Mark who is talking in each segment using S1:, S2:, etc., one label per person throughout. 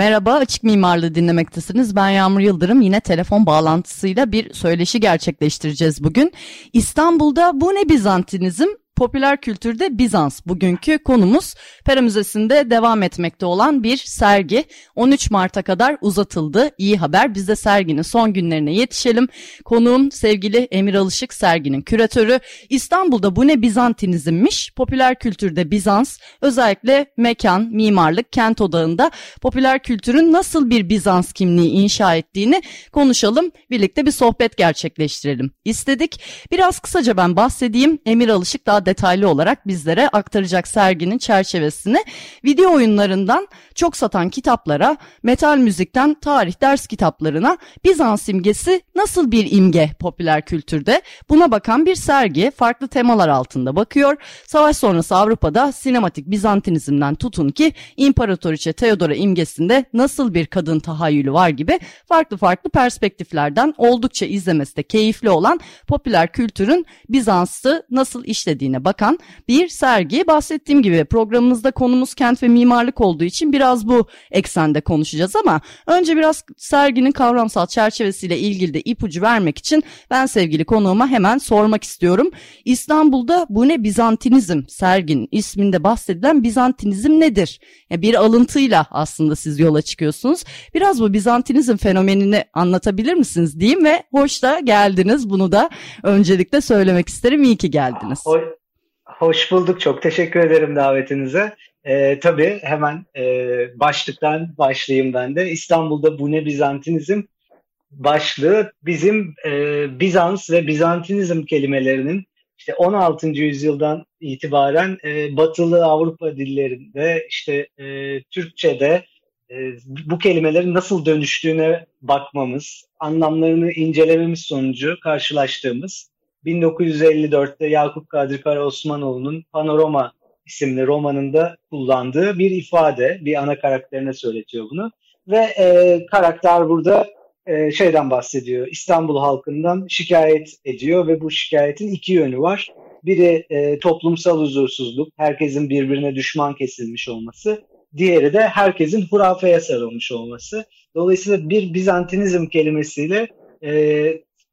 S1: Merhaba, Açık Mimarlığı dinlemektesiniz. Ben Yağmur Yıldırım. Yine telefon bağlantısıyla bir söyleşi gerçekleştireceğiz bugün. İstanbul'da bu ne Bizantinizm popüler kültürde Bizans bugünkü konumuz. Pera Müzesi'nde devam etmekte olan bir sergi 13 Mart'a kadar uzatıldı. İyi haber biz de serginin son günlerine yetişelim. Konuğum sevgili Emir Alışık serginin küratörü. İstanbul'da bu ne Bizantinizmmiş? Popüler kültürde Bizans özellikle mekan, mimarlık, kent odağında popüler kültürün nasıl bir Bizans kimliği inşa ettiğini konuşalım. Birlikte bir sohbet gerçekleştirelim istedik. Biraz kısaca ben bahsedeyim. Emir Alışık daha detaylı olarak bizlere aktaracak serginin çerçevesini. Video oyunlarından çok satan kitaplara, metal müzikten tarih ders kitaplarına Bizans imgesi nasıl bir imge popüler kültürde? Buna bakan bir sergi farklı temalar altında bakıyor. Savaş sonrası Avrupa'da sinematik Bizantinizmden tutun ki İmparatoriçe Theodora imgesinde nasıl bir kadın tahayyülü var gibi farklı farklı perspektiflerden oldukça izlemesi de keyifli olan popüler kültürün Bizans'ı nasıl işlediğine bakan bir sergi. Bahsettiğim gibi programımızda konumuz kent ve mimarlık olduğu için biraz bu eksende konuşacağız ama önce biraz serginin kavramsal çerçevesiyle ilgili de ipucu vermek için ben sevgili konuğuma hemen sormak istiyorum. İstanbul'da bu ne Bizantinizm serginin isminde bahsedilen Bizantinizm nedir? Yani bir alıntıyla aslında siz yola çıkıyorsunuz. Biraz bu Bizantinizm fenomenini anlatabilir misiniz diyeyim ve hoş da geldiniz. Bunu da öncelikle söylemek isterim. İyi ki geldiniz.
S2: Hoş, Hoş bulduk. Çok teşekkür ederim davetinize. Ee, tabii hemen e, başlıktan başlayayım ben de. İstanbul'da bu ne Bizantinizm başlığı bizim e, Bizans ve Bizantinizm kelimelerinin işte 16. yüzyıldan itibaren e, Batılı Avrupa dillerinde işte e, Türkçe'de e, bu kelimelerin nasıl dönüştüğüne bakmamız, anlamlarını incelememiz sonucu karşılaştığımız 1954'te Yakup Kadri Karaosmanoğlu'nun Panorama isimli romanında kullandığı bir ifade, bir ana karakterine söyletiyor bunu. Ve e, karakter burada e, şeyden bahsediyor, İstanbul halkından şikayet ediyor ve bu şikayetin iki yönü var. Biri e, toplumsal huzursuzluk, herkesin birbirine düşman kesilmiş olması. Diğeri de herkesin hurafeye sarılmış olması. Dolayısıyla bir Bizantinizm kelimesiyle e,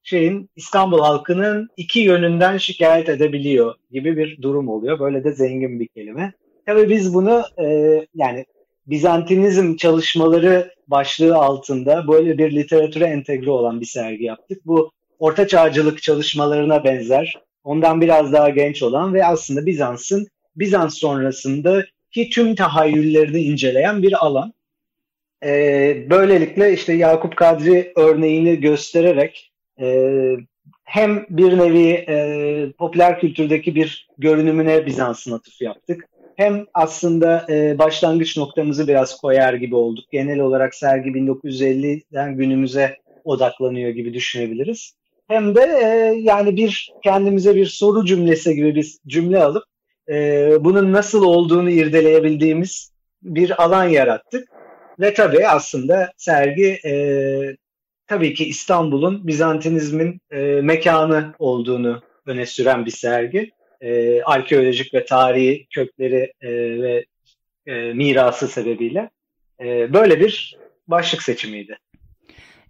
S2: şeyin İstanbul halkının iki yönünden şikayet edebiliyor gibi bir durum oluyor. Böyle de zengin bir kelime. Tabii biz bunu e, yani Bizantinizm çalışmaları başlığı altında böyle bir literatüre entegre olan bir sergi yaptık. Bu orta çağcılık çalışmalarına benzer, ondan biraz daha genç olan ve aslında Bizans'ın Bizans sonrasındaki tüm tahayyüllerini inceleyen bir alan. Ee, böylelikle işte Yakup Kadri örneğini göstererek e, hem bir nevi e, popüler kültürdeki bir görünümüne Bizans'ın atıf yaptık. Hem aslında e, başlangıç noktamızı biraz koyar gibi olduk. Genel olarak sergi 1950'den günümüze odaklanıyor gibi düşünebiliriz. Hem de e, yani bir kendimize bir soru cümlesi gibi bir cümle alıp e, bunun nasıl olduğunu irdeleyebildiğimiz bir alan yarattık. Ve tabii aslında sergi e, tabii ki İstanbul'un Bizantinizmin e, mekanı olduğunu öne süren bir sergi. E, arkeolojik ve tarihi kökleri e, ve e, mirası sebebiyle e, böyle bir başlık seçimiydi.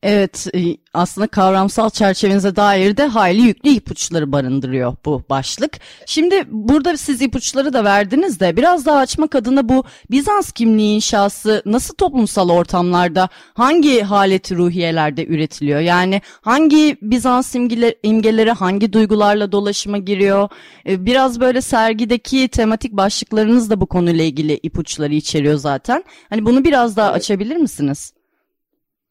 S1: Evet e, aslında kavramsal çerçevenize dair de hayli yüklü ipuçları barındırıyor bu başlık. Şimdi burada siz ipuçları da verdiniz de biraz daha açmak adına bu Bizans kimliği inşası nasıl toplumsal ortamlarda hangi haleti ruhiyelerde üretiliyor? Yani hangi Bizans imgeleri, imgeleri hangi duygularla dolaşıma giriyor? E, biraz böyle sergideki tematik başlıklarınız da bu konuyla ilgili ipuçları içeriyor zaten. Hani bunu biraz daha açabilir misiniz?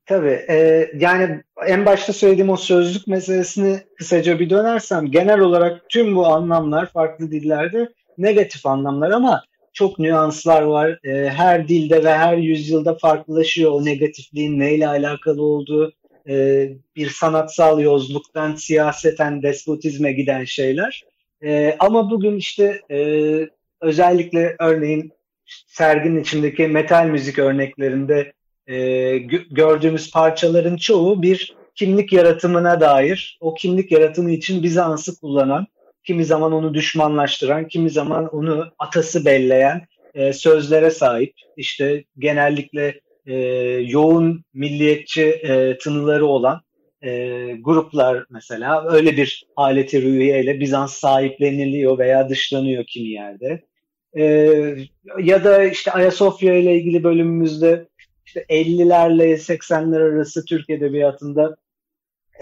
S2: Tabii. E, yani en başta söylediğim o sözlük meselesini kısaca bir dönersem genel olarak tüm bu anlamlar farklı dillerde negatif anlamlar ama çok nüanslar var. E, her dilde ve her yüzyılda farklılaşıyor o negatifliğin neyle alakalı olduğu. E, bir sanatsal yozluktan siyaseten despotizme giden şeyler. E, ama bugün işte e, özellikle örneğin serginin içindeki metal müzik örneklerinde e, gördüğümüz parçaların çoğu bir kimlik yaratımına dair, o kimlik yaratımı için Bizans'ı kullanan, kimi zaman onu düşmanlaştıran, kimi zaman onu atası belleyen e, sözlere sahip. İşte genellikle e, yoğun milliyetçi e, tınıları olan e, gruplar mesela öyle bir aleti rüyeyle Bizans sahipleniliyor veya dışlanıyor kimi yerde. E, ya da işte Ayasofya ile ilgili bölümümüzde işte 50'lerle 80'ler arası Türk Edebiyatı'nda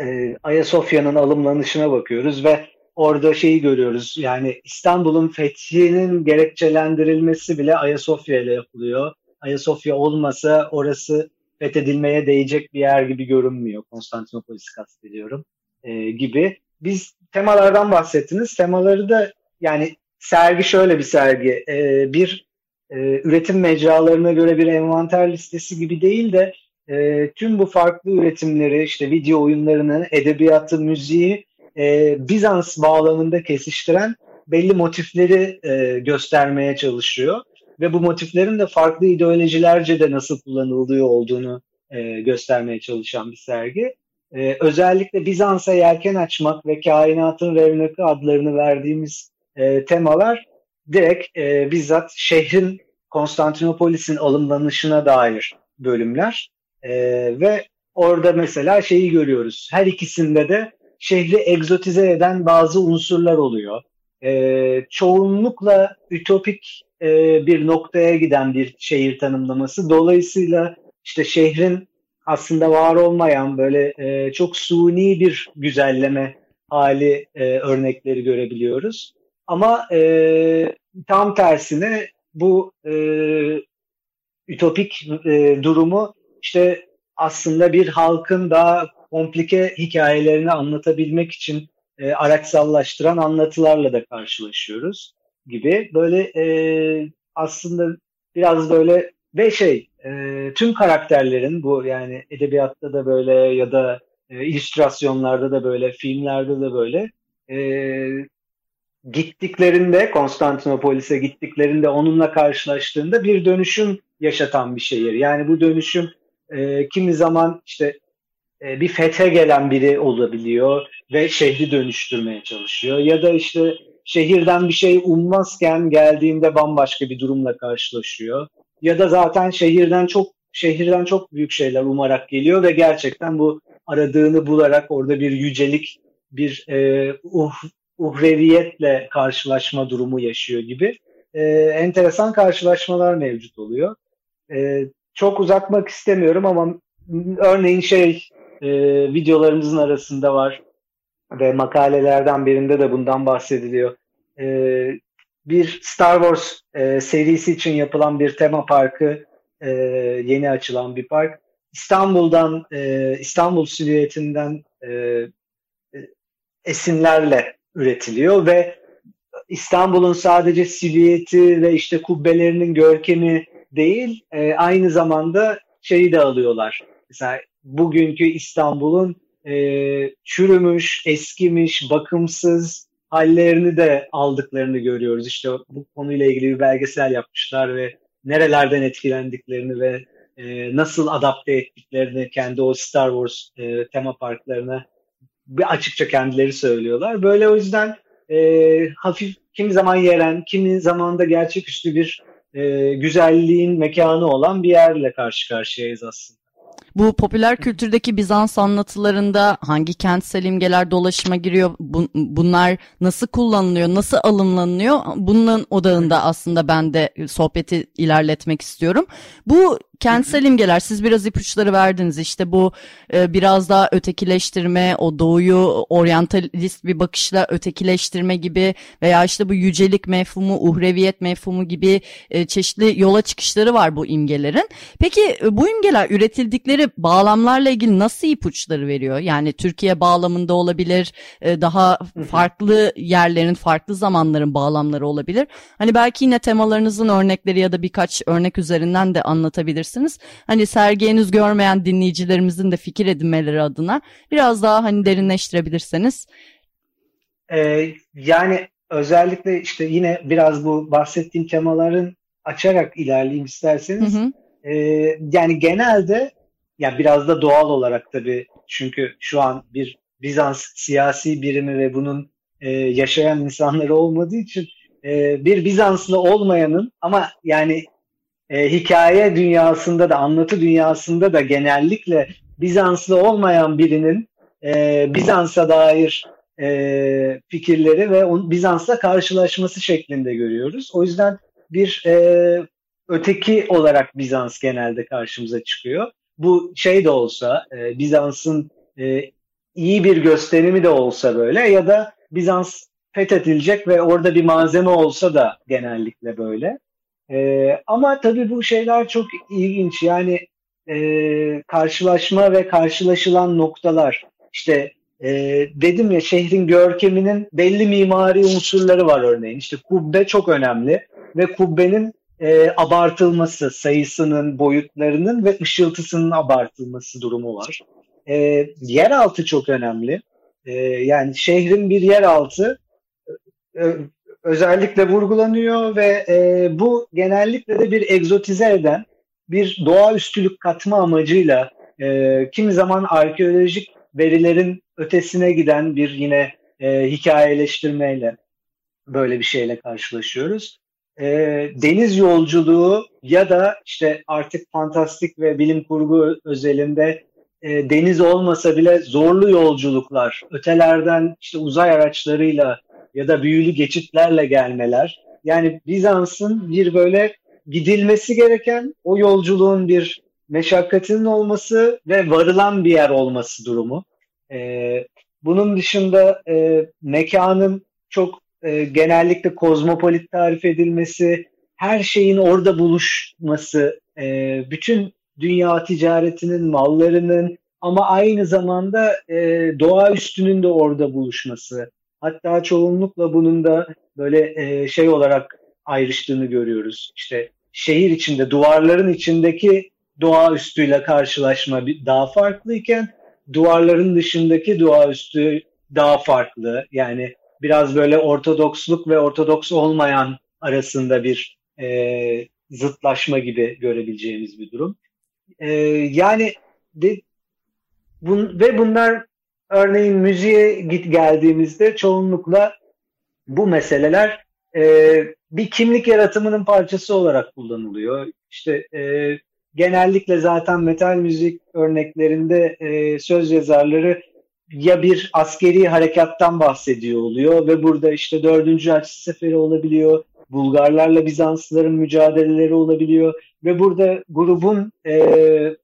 S2: e, Ayasofya'nın alımlanışına bakıyoruz ve orada şeyi görüyoruz. Yani İstanbul'un fethinin gerekçelendirilmesi bile Ayasofya ile yapılıyor. Ayasofya olmasa orası fethedilmeye değecek bir yer gibi görünmüyor. Konstantinopolis'i kastediyorum e, gibi. Biz temalardan bahsettiniz. Temaları da yani sergi şöyle bir sergi. E, bir e, üretim mecralarına göre bir envanter listesi gibi değil de e, tüm bu farklı üretimleri işte video oyunlarını, edebiyatı, müziği e, Bizans bağlamında kesiştiren belli motifleri e, göstermeye çalışıyor. Ve bu motiflerin de farklı ideolojilerce de nasıl kullanıldığı olduğunu e, göstermeye çalışan bir sergi. E, özellikle Bizans'a yelken açmak ve kainatın revnakı adlarını verdiğimiz e, temalar direkt e, bizzat şehrin Konstantinopolis'in alımlanışına dair bölümler. E, ve orada mesela şeyi görüyoruz. Her ikisinde de şehri egzotize eden bazı unsurlar oluyor. E, çoğunlukla ütopik e, bir noktaya giden bir şehir tanımlaması. Dolayısıyla işte şehrin aslında var olmayan böyle e, çok suni bir güzelleme hali e, örnekleri görebiliyoruz. Ama e, tam tersine bu e, ütopik e, durumu işte aslında bir halkın daha komplike hikayelerini anlatabilmek için e, araçsallaştıran anlatılarla da karşılaşıyoruz gibi. Böyle e, aslında biraz böyle ve şey e, tüm karakterlerin bu yani edebiyatta da böyle ya da e, illüstrasyonlarda da böyle filmlerde de böyle e, gittiklerinde Konstantinopolis'e gittiklerinde onunla karşılaştığında bir dönüşüm yaşatan bir şehir. Yani bu dönüşüm e, kimi zaman işte e, bir fethe gelen biri olabiliyor ve şehri dönüştürmeye çalışıyor. Ya da işte şehirden bir şey ummazken geldiğinde bambaşka bir durumla karşılaşıyor. Ya da zaten şehirden çok şehirden çok büyük şeyler umarak geliyor ve gerçekten bu aradığını bularak orada bir yücelik, bir e, uh, uhreviyetle karşılaşma durumu yaşıyor gibi e, enteresan karşılaşmalar mevcut oluyor. E, çok uzatmak istemiyorum ama örneğin şey e, videolarımızın arasında var ve makalelerden birinde de bundan bahsediliyor. E, bir Star Wars e, serisi için yapılan bir tema parkı, e, yeni açılan bir park. İstanbul'dan, e, İstanbul silüetinden e, e esinlerle üretiliyor ve İstanbul'un sadece silüeti ve işte kubbelerinin görkemi değil, e, aynı zamanda şeyi de alıyorlar. Mesela bugünkü İstanbul'un e, çürümüş, eskimiş, bakımsız hallerini de aldıklarını görüyoruz. İşte bu konuyla ilgili bir belgesel yapmışlar ve nerelerden etkilendiklerini ve e, nasıl adapte ettiklerini kendi o Star Wars e, tema parklarına bir açıkça kendileri söylüyorlar. Böyle o yüzden e, hafif kimi zaman yeren, kimi zaman da gerçeküstü bir e, güzelliğin mekanı olan bir yerle karşı karşıyayız aslında.
S1: Bu popüler kültürdeki Bizans anlatılarında hangi kentsel imgeler dolaşıma giriyor? bunlar nasıl kullanılıyor? Nasıl alımlanıyor? Bunun odağında aslında ben de sohbeti ilerletmek istiyorum. Bu kentsel imgeler siz biraz ipuçları verdiniz işte bu e, biraz daha ötekileştirme o doğuyu oryantalist bir bakışla ötekileştirme gibi veya işte bu yücelik mefhumu uhreviyet mefhumu gibi e, çeşitli yola çıkışları var bu imgelerin. Peki e, bu imgeler üretildikleri bağlamlarla ilgili nasıl ipuçları veriyor? Yani Türkiye bağlamında olabilir e, daha farklı yerlerin farklı zamanların bağlamları olabilir. Hani belki yine temalarınızın örnekleri ya da birkaç örnek üzerinden de anlatabilirsiniz. Hani sergi henüz görmeyen dinleyicilerimizin de fikir edinmeleri adına biraz daha hani derinleştirebilirseniz.
S2: Ee, yani özellikle işte yine biraz bu bahsettiğim temaların açarak ilerleyeyim isterseniz. Hı hı. Ee, yani genelde ya biraz da doğal olarak tabii çünkü şu an bir Bizans siyasi birimi ve bunun e, yaşayan insanları olmadığı için e, bir Bizanslı olmayanın ama yani e, hikaye dünyasında da anlatı dünyasında da genellikle Bizanslı olmayan birinin e, Bizans'a dair e, fikirleri ve on, Bizans'la karşılaşması şeklinde görüyoruz. O yüzden bir e, öteki olarak Bizans genelde karşımıza çıkıyor. Bu şey de olsa e, Bizans'ın e, iyi bir gösterimi de olsa böyle ya da Bizans fethedilecek ve orada bir malzeme olsa da genellikle böyle. E, ama tabii bu şeyler çok ilginç. Yani e, karşılaşma ve karşılaşılan noktalar. İşte e, dedim ya şehrin görkeminin belli mimari unsurları var örneğin. İşte kubbe çok önemli ve kubbenin e, abartılması, sayısının, boyutlarının ve ışıltısının abartılması durumu var. E, yeraltı çok önemli. E, yani şehrin bir yeraltı e, özellikle vurgulanıyor ve e, bu genellikle de bir egzotize eden bir doğaüstülük katma amacıyla e, kimi zaman arkeolojik verilerin ötesine giden bir yine e, hikayeleştirmeyle böyle bir şeyle karşılaşıyoruz. E, deniz yolculuğu ya da işte artık fantastik ve bilim kurgu özelinde e, deniz olmasa bile zorlu yolculuklar, ötelerden işte uzay araçlarıyla ya da büyülü geçitlerle gelmeler. Yani Bizans'ın bir böyle gidilmesi gereken o yolculuğun bir meşakkatinin olması ve varılan bir yer olması durumu. Ee, bunun dışında e, mekanın çok e, genellikle kozmopolit tarif edilmesi, her şeyin orada buluşması, e, bütün dünya ticaretinin, mallarının ama aynı zamanda e, doğa üstünün de orada buluşması, Hatta çoğunlukla bunun da böyle e, şey olarak ayrıştığını görüyoruz. İşte şehir içinde, duvarların içindeki doğaüstüyle karşılaşma daha farklıyken duvarların dışındaki doğaüstü daha farklı. Yani biraz böyle ortodoksluk ve ortodoks olmayan arasında bir e, zıtlaşma gibi görebileceğimiz bir durum. E, yani de, bun, ve bunlar Örneğin müziğe git geldiğimizde çoğunlukla bu meseleler e, bir kimlik yaratımının parçası olarak kullanılıyor. İşte e, genellikle zaten metal müzik örneklerinde e, söz yazarları ya bir askeri harekattan bahsediyor oluyor ve burada işte dördüncü Haç Seferi olabiliyor, Bulgarlarla Bizanslıların mücadeleleri olabiliyor ve burada grubun e,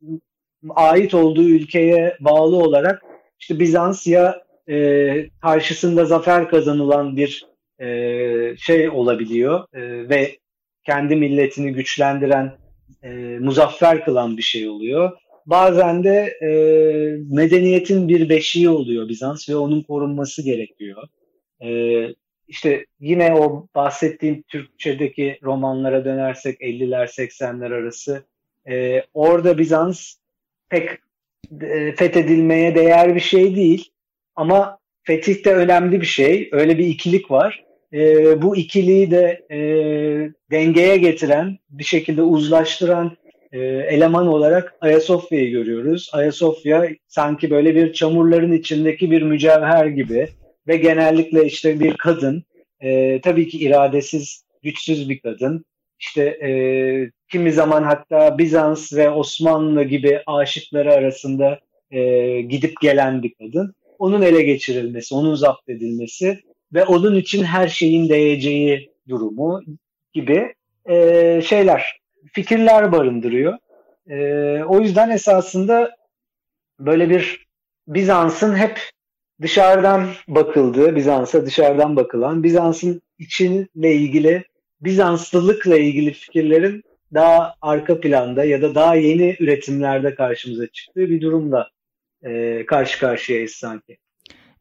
S2: ait olduğu ülkeye bağlı olarak işte Bizans ya e, karşısında zafer kazanılan bir e, şey olabiliyor e, ve kendi milletini güçlendiren, e, muzaffer kılan bir şey oluyor. Bazen de e, medeniyetin bir beşiği oluyor Bizans ve onun korunması gerekiyor. E, işte yine o bahsettiğim Türkçedeki romanlara dönersek 50'ler 80'ler arası e, orada Bizans pek fethedilmeye değer bir şey değil. Ama fetih de önemli bir şey. Öyle bir ikilik var. E, bu ikiliği de e, dengeye getiren, bir şekilde uzlaştıran e, eleman olarak Ayasofya'yı görüyoruz. Ayasofya sanki böyle bir çamurların içindeki bir mücevher gibi ve genellikle işte bir kadın, e, tabii ki iradesiz, güçsüz bir kadın. İşte e, kimi zaman hatta Bizans ve Osmanlı gibi aşıkları arasında e, gidip gelen bir kadın. Onun ele geçirilmesi, onun zapt edilmesi ve onun için her şeyin değeceği durumu gibi e, şeyler, fikirler barındırıyor. E, o yüzden esasında böyle bir Bizans'ın hep dışarıdan bakıldığı, Bizans'a dışarıdan bakılan, Bizans'ın içinle ilgili, Bizanslılıkla ilgili fikirlerin daha arka planda ya da daha yeni üretimlerde karşımıza çıktığı bir durumla e, karşı karşıyayız sanki.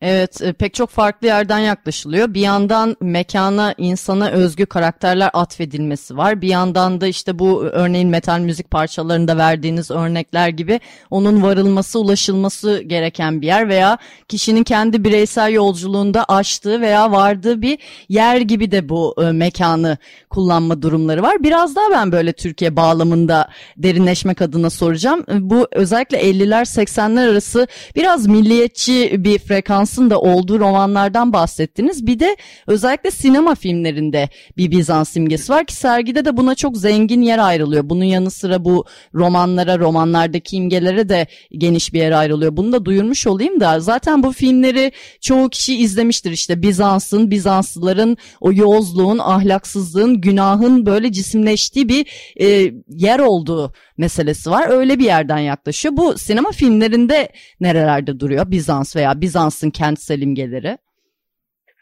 S1: Evet e, pek çok farklı yerden yaklaşılıyor. Bir yandan mekana, insana özgü karakterler atfedilmesi var. Bir yandan da işte bu örneğin metal müzik parçalarında verdiğiniz örnekler gibi onun varılması, ulaşılması gereken bir yer veya kişinin kendi bireysel yolculuğunda açtığı veya vardığı bir yer gibi de bu e, mekanı kullanma durumları var. Biraz daha ben böyle Türkiye bağlamında derinleşmek adına soracağım. E, bu özellikle 50'ler 80'ler arası biraz milliyetçi bir frekans Bizans'ın da olduğu romanlardan bahsettiniz. Bir de özellikle sinema filmlerinde bir Bizans simgesi var ki sergide de buna çok zengin yer ayrılıyor. Bunun yanı sıra bu romanlara, romanlardaki imgelere de geniş bir yer ayrılıyor. Bunu da duyurmuş olayım da zaten bu filmleri çoğu kişi izlemiştir işte Bizans'ın, Bizanslıların o yozluğun, ahlaksızlığın, günahın böyle cisimleştiği bir e, yer olduğu meselesi var. Öyle bir yerden yaklaşıyor. Bu sinema filmlerinde nerelerde duruyor Bizans veya Bizans'ın kentsel imgeleri?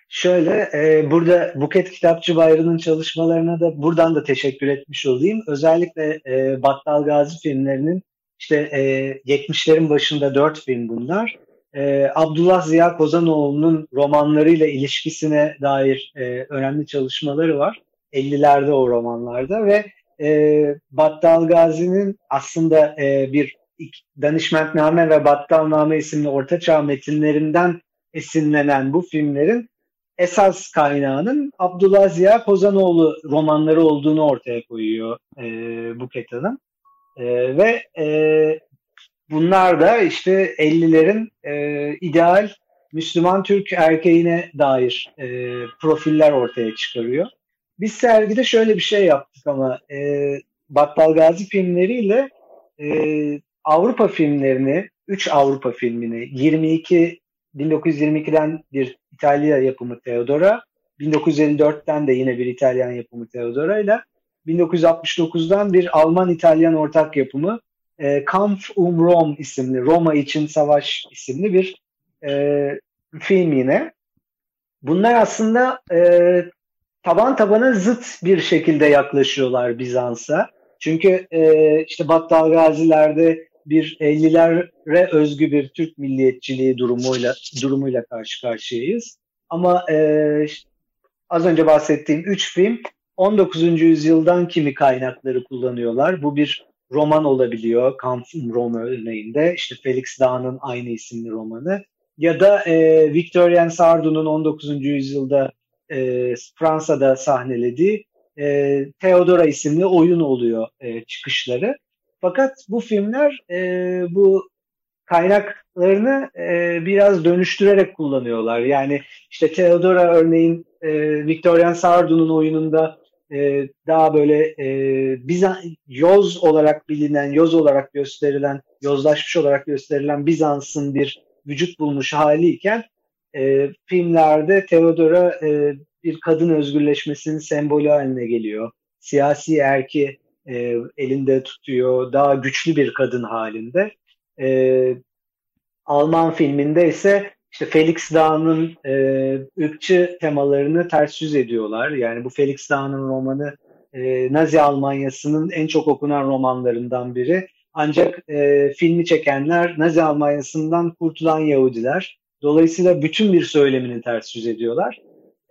S2: Şöyle e, burada Buket Kitapçı Bayramı'nın çalışmalarına da buradan da teşekkür etmiş olayım. Özellikle e, Battal Gazi filmlerinin işte e, 70'lerin başında dört film bunlar. E, Abdullah Ziya Kozanoğlu'nun romanlarıyla ilişkisine dair e, önemli çalışmaları var. 50'lerde o romanlarda ve e, Battal Gazi'nin aslında e, bir Danışmentname ve Battalname isimli ortaçağ metinlerinden esinlenen bu filmlerin esas kaynağının Abdullah Ziya Kozanoğlu romanları olduğunu ortaya koyuyor e, Buket Hanım. E, ve e, bunlar da işte 50'lerin e, ideal Müslüman Türk erkeğine dair e, profiller ortaya çıkarıyor. Biz sergide şöyle bir şey yaptık ama e, Battal Gazi filmleriyle e, Avrupa filmlerini, 3 Avrupa filmini, 22 1922'den bir İtalya yapımı Theodora, 1954'ten de yine bir İtalyan yapımı Theodora ile 1969'dan bir Alman-İtalyan ortak yapımı e, Kampf um Rom isimli, Roma için Savaş isimli bir e, film yine. Bunlar aslında e, taban tabana zıt bir şekilde yaklaşıyorlar Bizans'a. Çünkü e, işte Battal Gaziler'de bir 50'lere özgü bir Türk milliyetçiliği durumuyla durumuyla karşı karşıyayız. Ama e, az önce bahsettiğim üç film 19. yüzyıldan kimi kaynakları kullanıyorlar. Bu bir roman olabiliyor. Kampf'ın Roma örneğinde. İşte Felix Dağ'ın aynı isimli romanı. Ya da e, Victorien Sardou'nun 19. yüzyılda e, Fransa'da sahnelediği e, Theodora isimli oyun oluyor e, çıkışları. Fakat bu filmler e, bu kaynaklarını e, biraz dönüştürerek kullanıyorlar. Yani işte Theodora örneğin e, Victorian Sardou'nun oyununda e, daha böyle e, Bizans, yoz olarak bilinen, yoz olarak gösterilen, yozlaşmış olarak gösterilen Bizans'ın bir vücut bulmuş haliyken e, filmlerde Theodora e, bir kadın özgürleşmesinin sembolü haline geliyor. Siyasi erki e, elinde tutuyor. Daha güçlü bir kadın halinde. E, Alman filminde ise işte Felix Dağ'ın e, ırkçı temalarını ters yüz ediyorlar. Yani bu Felix Dağ'ın romanı e, Nazi Almanyası'nın en çok okunan romanlarından biri. Ancak e, filmi çekenler Nazi Almanyası'ndan kurtulan Yahudiler. Dolayısıyla bütün bir söylemini ters yüz ediyorlar.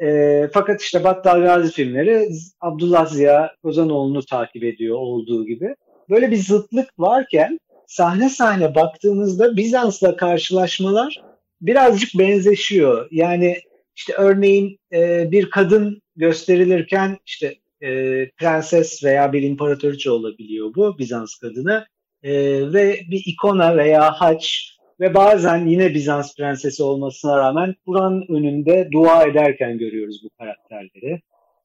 S2: E, fakat işte Battal Gazi filmleri Abdullah Ziya Kozanoğlu'nu takip ediyor olduğu gibi. Böyle bir zıtlık varken sahne sahne baktığımızda Bizans'la karşılaşmalar birazcık benzeşiyor. Yani işte örneğin e, bir kadın gösterilirken işte e, prenses veya bir imparatoriçe olabiliyor bu Bizans kadını e, ve bir ikona veya haç ve bazen yine Bizans prensesi olmasına rağmen Kur'an önünde dua ederken görüyoruz bu karakterleri.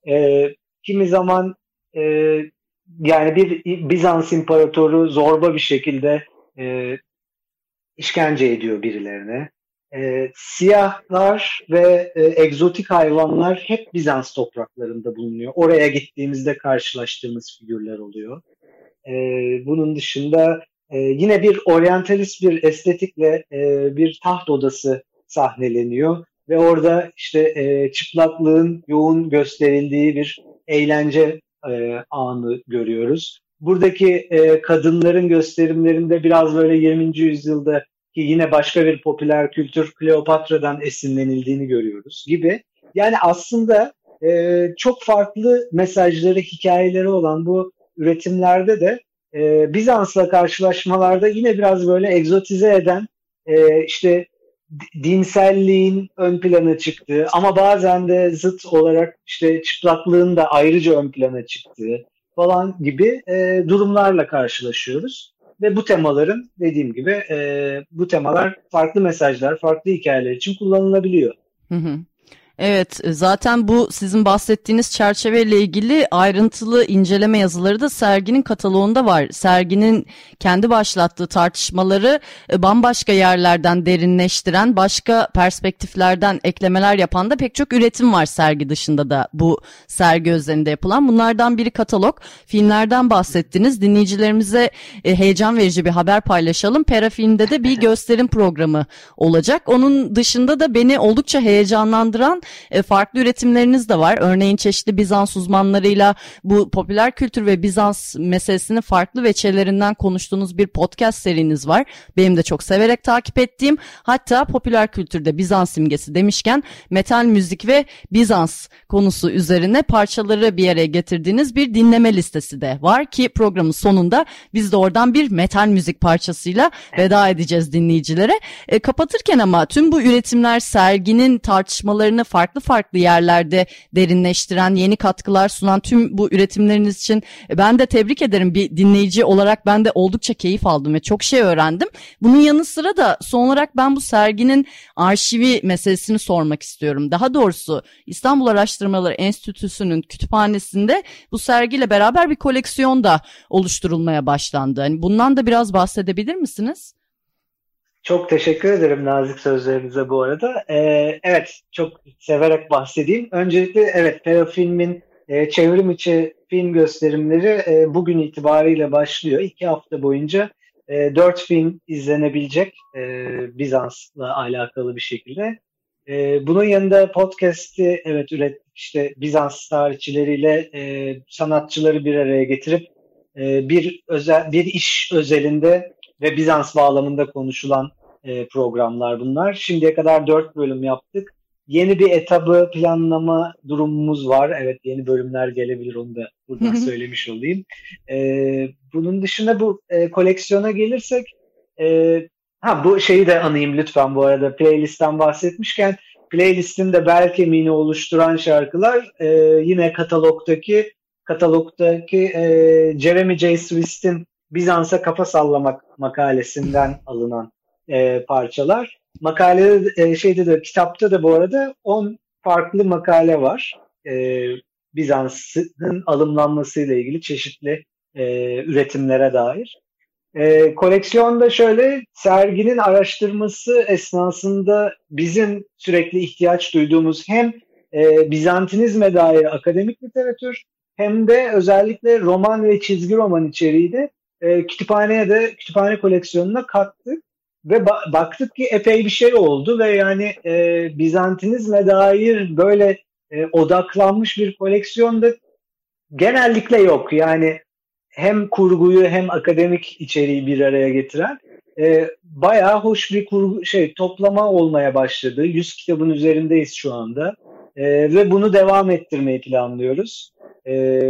S2: E, kimi zaman e, yani bir Bizans imparatoru zorba bir şekilde e, işkence ediyor birilerine. E, siyahlar ve e, egzotik hayvanlar hep Bizans topraklarında bulunuyor. Oraya gittiğimizde karşılaştığımız figürler oluyor. E, bunun dışında e, yine bir oryantalist bir estetikle e, bir taht odası sahneleniyor ve orada işte e, çıplaklığın yoğun gösterildiği bir eğlence e, anı görüyoruz. Buradaki e, kadınların gösterimlerinde biraz böyle 20. yüzyılda ki yine başka bir popüler kültür Kleopatra'dan esinlenildiğini görüyoruz gibi. Yani aslında e, çok farklı mesajları, hikayeleri olan bu üretimlerde de e, Bizans'la karşılaşmalarda yine biraz böyle egzotize eden e, işte dinselliğin ön plana çıktığı ama bazen de zıt olarak işte çıplaklığın da ayrıca ön plana çıktığı falan gibi e, durumlarla karşılaşıyoruz. Ve bu temaların dediğim gibi e, bu temalar farklı mesajlar, farklı hikayeler için kullanılabiliyor.
S1: Hı hı. Evet zaten bu sizin bahsettiğiniz çerçeveyle ilgili ayrıntılı inceleme yazıları da serginin kataloğunda var. Serginin kendi başlattığı tartışmaları e, bambaşka yerlerden derinleştiren, başka perspektiflerden eklemeler yapan da pek çok üretim var sergi dışında da bu sergi özelinde yapılan. Bunlardan biri katalog. Filmlerden bahsettiniz. Dinleyicilerimize e, heyecan verici bir haber paylaşalım. Pera filmde de bir gösterim programı olacak. Onun dışında da beni oldukça heyecanlandıran e, farklı üretimleriniz de var. Örneğin çeşitli Bizans uzmanlarıyla bu popüler kültür ve Bizans meselesini farklı veçelerinden konuştuğunuz bir podcast seriniz var. Benim de çok severek takip ettiğim hatta popüler kültürde Bizans simgesi demişken metal müzik ve Bizans konusu üzerine parçaları bir araya getirdiğiniz bir dinleme listesi de var ki programın sonunda biz de oradan bir metal müzik parçasıyla veda edeceğiz dinleyicilere. E, kapatırken ama tüm bu üretimler serginin tartışmalarını farklı farklı yerlerde derinleştiren, yeni katkılar sunan tüm bu üretimleriniz için e, ben de tebrik ederim. Bir dinleyici olarak ben de oldukça keyif aldım ve çok şey öğrendim. Bunun yanı sıra da son olarak ben bu serginin arşivi meselesini sormak istiyorum. Daha doğrusu İstanbul Araştırmaları Enstitüsü'nün kütüphanesinde bu sergiyle beraber bir koleksiyon da oluşturulmaya başlandı. Hani bundan da biraz bahsedebilir misiniz?
S2: Çok teşekkür ederim nazik sözlerinize bu arada. Ee, evet, çok severek bahsedeyim. Öncelikle evet, Pera Film'in e, çevrim içi film gösterimleri e, bugün itibariyle başlıyor. İki hafta boyunca e, dört film izlenebilecek e, Bizans'la alakalı bir şekilde. E, bunun yanında podcast'i evet ürettik. İşte Bizans tarihçileriyle e, sanatçıları bir araya getirip e, bir özel bir iş özelinde ve Bizans bağlamında konuşulan e, programlar bunlar. Şimdiye kadar dört bölüm yaptık. Yeni bir etabı planlama durumumuz var. Evet yeni bölümler gelebilir onu da buradan söylemiş olayım. E, bunun dışında bu e, koleksiyona gelirsek e, ha bu şeyi de anayım lütfen bu arada playlistten bahsetmişken playlistin de bel kemiğini oluşturan şarkılar e, yine katalogdaki katalogdaki e, Jeremy J. Swist'in Bizans'a kafa sallamak makalesinden alınan e, parçalar. Makalede e, şeyde de kitapta da bu arada 10 farklı makale var. E, Bizans'ın alımlanmasıyla ilgili çeşitli e, üretimlere dair. E, koleksiyonda şöyle serginin araştırması esnasında bizim sürekli ihtiyaç duyduğumuz hem e, Bizantinizme dair akademik literatür hem de özellikle roman ve çizgi roman içeriği de e, kütüphaneye de kütüphane koleksiyonuna kattık ve ba- baktık ki epey bir şey oldu ve yani e, Bizantinizme dair böyle e, odaklanmış bir koleksiyon da genellikle yok. Yani hem kurguyu hem akademik içeriği bir araya getiren e, bayağı hoş bir kurgu şey toplama olmaya başladı. 100 kitabın üzerindeyiz şu anda. E, ve bunu devam ettirmeyi planlıyoruz. E,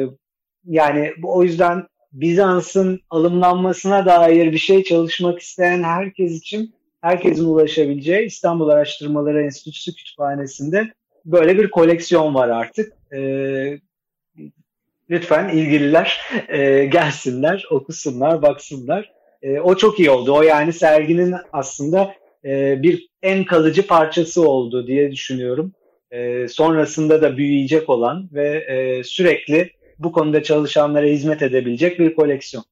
S2: yani o yüzden Bizans'ın alımlanmasına dair bir şey çalışmak isteyen herkes için herkesin ulaşabileceği İstanbul Araştırmaları Enstitüsü Kütüphanesi'nde böyle bir koleksiyon var artık. Ee, lütfen ilgililer e, gelsinler, okusunlar, baksınlar. E, o çok iyi oldu. O yani serginin aslında e, bir en kalıcı parçası oldu diye düşünüyorum. Sonrasında da büyüyecek olan ve sürekli bu konuda çalışanlara hizmet edebilecek bir koleksiyon.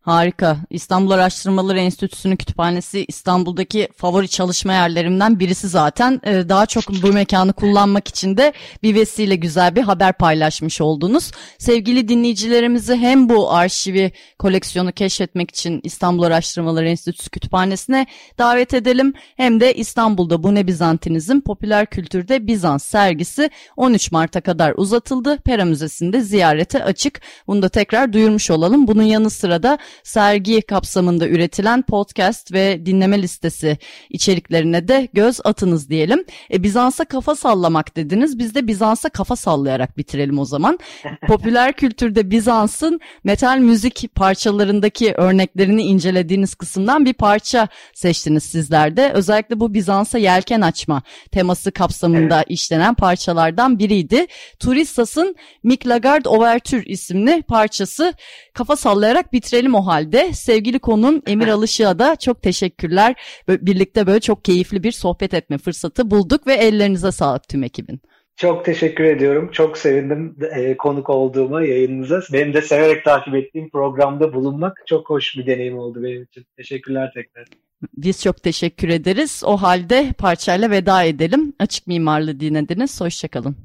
S1: Harika. İstanbul Araştırmaları Enstitüsü'nün kütüphanesi İstanbul'daki favori çalışma yerlerimden birisi zaten. Ee, daha çok bu mekanı kullanmak için de bir vesile güzel bir haber paylaşmış oldunuz. Sevgili dinleyicilerimizi hem bu arşivi koleksiyonu keşfetmek için İstanbul Araştırmaları Enstitüsü kütüphanesine davet edelim. Hem de İstanbul'da Bu Ne Bizantinizm Popüler Kültürde Bizans sergisi 13 Mart'a kadar uzatıldı. Pera Müzesi'nde ziyarete açık. Bunu da tekrar duyurmuş olalım. Bunun yanı sıra da sergi kapsamında üretilen podcast ve dinleme listesi içeriklerine de göz atınız diyelim. E, Bizans'a kafa sallamak dediniz. Biz de Bizans'a kafa sallayarak bitirelim o zaman. Popüler kültürde Bizans'ın metal müzik parçalarındaki örneklerini incelediğiniz kısımdan bir parça seçtiniz sizler de. Özellikle bu Bizans'a yelken açma teması kapsamında evet. işlenen parçalardan biriydi. Turissas'ın Miklagard Overtür isimli parçası kafa sallayarak bitirelim o halde. Sevgili konun Emir Alışık'a da çok teşekkürler. Birlikte böyle çok keyifli bir sohbet etme fırsatı bulduk ve ellerinize sağlık tüm ekibin.
S2: Çok teşekkür ediyorum. Çok sevindim e, konuk olduğuma yayınınıza. Benim de severek takip ettiğim programda bulunmak çok hoş bir deneyim oldu benim için. Teşekkürler tekrar.
S1: Biz çok teşekkür ederiz. O halde parçayla veda edelim. Açık Mimarlı dinlediniz. Hoşçakalın.